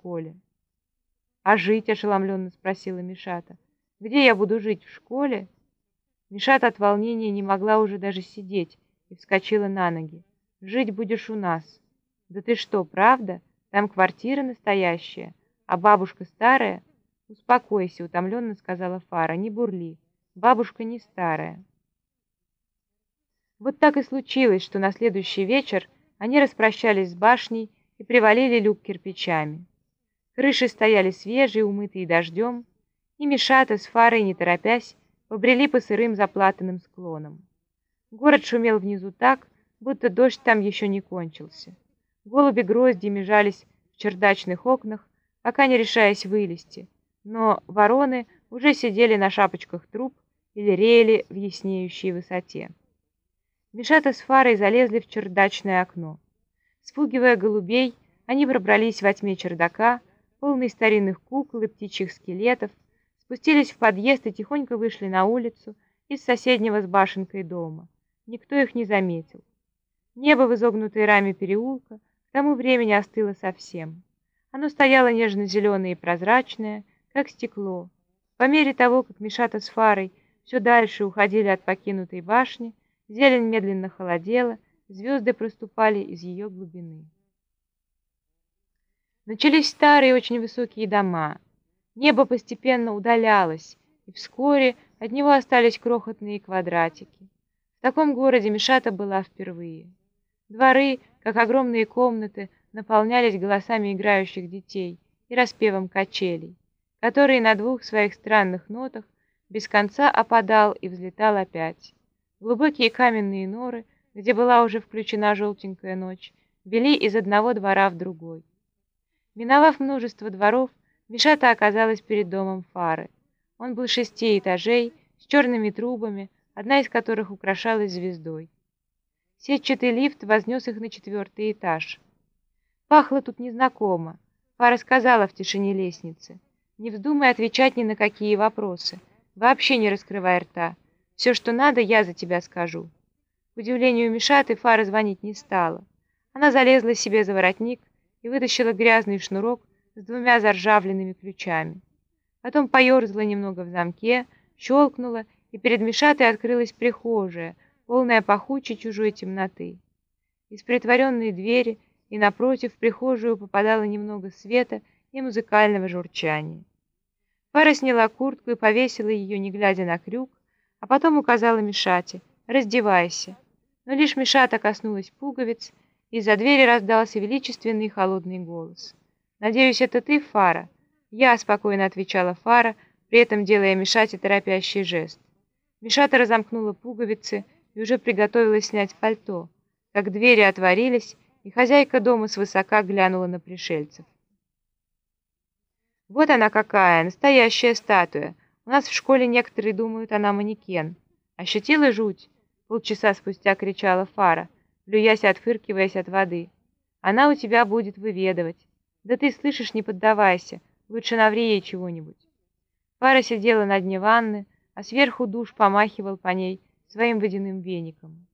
школе. «А жить?» — ошеломленно спросила Мишата. «Где я буду жить? В школе?» Мишата от волнения не могла уже даже сидеть и вскочила на ноги. «Жить будешь у нас». «Да ты что, правда? Там квартира настоящая, а бабушка старая?» «Успокойся», — утомленно сказала Фара, — «не бурли. Бабушка не старая». Вот так и случилось, что на следующий вечер они распрощались с башней и привалили люк кирпичами. Крыши стояли свежие, умытые дождем, и Мишата с Фарой, не торопясь, побрели по сырым заплатанным склонам. Город шумел внизу так, будто дождь там еще не кончился. Голуби гроздьями жались в чердачных окнах, пока не решаясь вылезти, но вороны уже сидели на шапочках труб или реяли в яснеющей высоте. Мишата с Фарой залезли в чердачное окно. Спугивая голубей, они пробрались во тьме чердака, полный старинных кукол и птичьих скелетов, спустились в подъезд и тихонько вышли на улицу из соседнего с башенкой дома. Никто их не заметил. Небо в изогнутой раме переулка к тому времени остыло совсем. Оно стояло нежно-зеленое и прозрачное, как стекло. По мере того, как Мишата с Фарой все дальше уходили от покинутой башни, зелень медленно холодела, звезды проступали из ее глубины. Начались старые очень высокие дома. Небо постепенно удалялось, и вскоре от него остались крохотные квадратики. В таком городе Мишата была впервые. Дворы, как огромные комнаты, наполнялись голосами играющих детей и распевом качелей, который на двух своих странных нотах без конца опадал и взлетал опять. Глубокие каменные норы, где была уже включена желтенькая ночь, вели из одного двора в другой. Миновав множество дворов, Мишата оказалась перед домом Фары. Он был шести этажей, с черными трубами, одна из которых украшалась звездой. Сетчатый лифт вознес их на четвертый этаж. Пахло тут незнакомо. Фара сказала в тишине лестницы. «Не вздумай отвечать ни на какие вопросы. Вообще не раскрывай рта. Все, что надо, я за тебя скажу». К удивлению Мишаты, Фара звонить не стала. Она залезла себе за воротник, и вытащила грязный шнурок с двумя заржавленными ключами. Потом поерзала немного в замке, щелкнула, и перед Мишатой открылась прихожая, полная пахучей чужой темноты. Из притворенной двери и напротив в прихожую попадало немного света и музыкального журчания. Фара сняла куртку и повесила ее, не глядя на крюк, а потом указала Мишате «Раздевайся». Но лишь Мишата коснулась пуговиц, из-за двери раздался величественный холодный голос. «Надеюсь, это ты, Фара?» «Я», — спокойно отвечала Фара, при этом делая Мишате торопящий жест. Мишата разомкнула пуговицы и уже приготовилась снять пальто, как двери отворились, и хозяйка дома свысока глянула на пришельцев. «Вот она какая, настоящая статуя. У нас в школе некоторые думают, она манекен. Ощутила жуть?» Полчаса спустя кричала Фара — плюясь отфыркиваясь от воды. «Она у тебя будет выведывать. Да ты слышишь, не поддавайся, лучше наври ей чего-нибудь». Пара сидела на дне ванны, а сверху душ помахивал по ней своим водяным веником.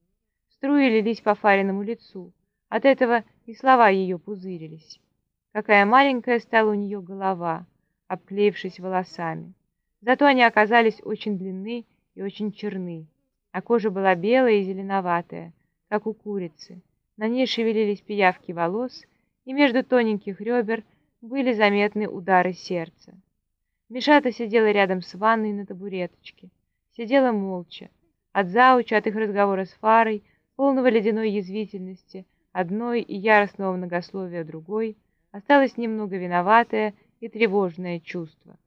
Струи лились по Фариному лицу, от этого и слова ее пузырились. Какая маленькая стала у нее голова, обклеившись волосами. Зато они оказались очень длинны и очень черны, а кожа была белая и зеленоватая, как у курицы. На ней шевелились пиявки волос, и между тоненьких ребер были заметны удары сердца. Мишата сидела рядом с ванной на табуреточке. Сидела молча. От зауча, от их разговора с Фарой, полного ледяной язвительности, одной и яростного многословия другой, осталось немного виноватое и тревожное чувство.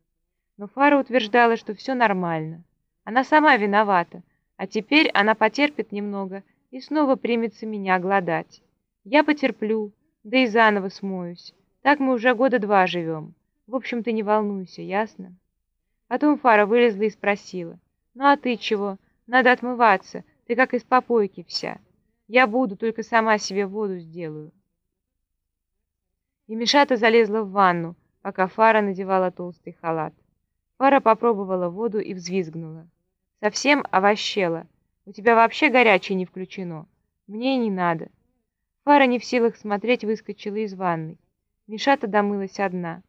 Но Фара утверждала, что все нормально. Она сама виновата, а теперь она потерпит немного и снова примется меня гладать. Я потерплю, да и заново смоюсь. Так мы уже года два живем. В общем, ты не волнуйся, ясно?» Потом Фара вылезла и спросила. «Ну а ты чего? Надо отмываться. Ты как из попойки вся. Я буду, только сама себе воду сделаю». И Мишата залезла в ванну, пока Фара надевала толстый халат. Фара попробовала воду и взвизгнула. Совсем овощела. У тебя вообще горячее не включено. Мне не надо. Фара не в силах смотреть, выскочила из ванной. Мишата домылась одна.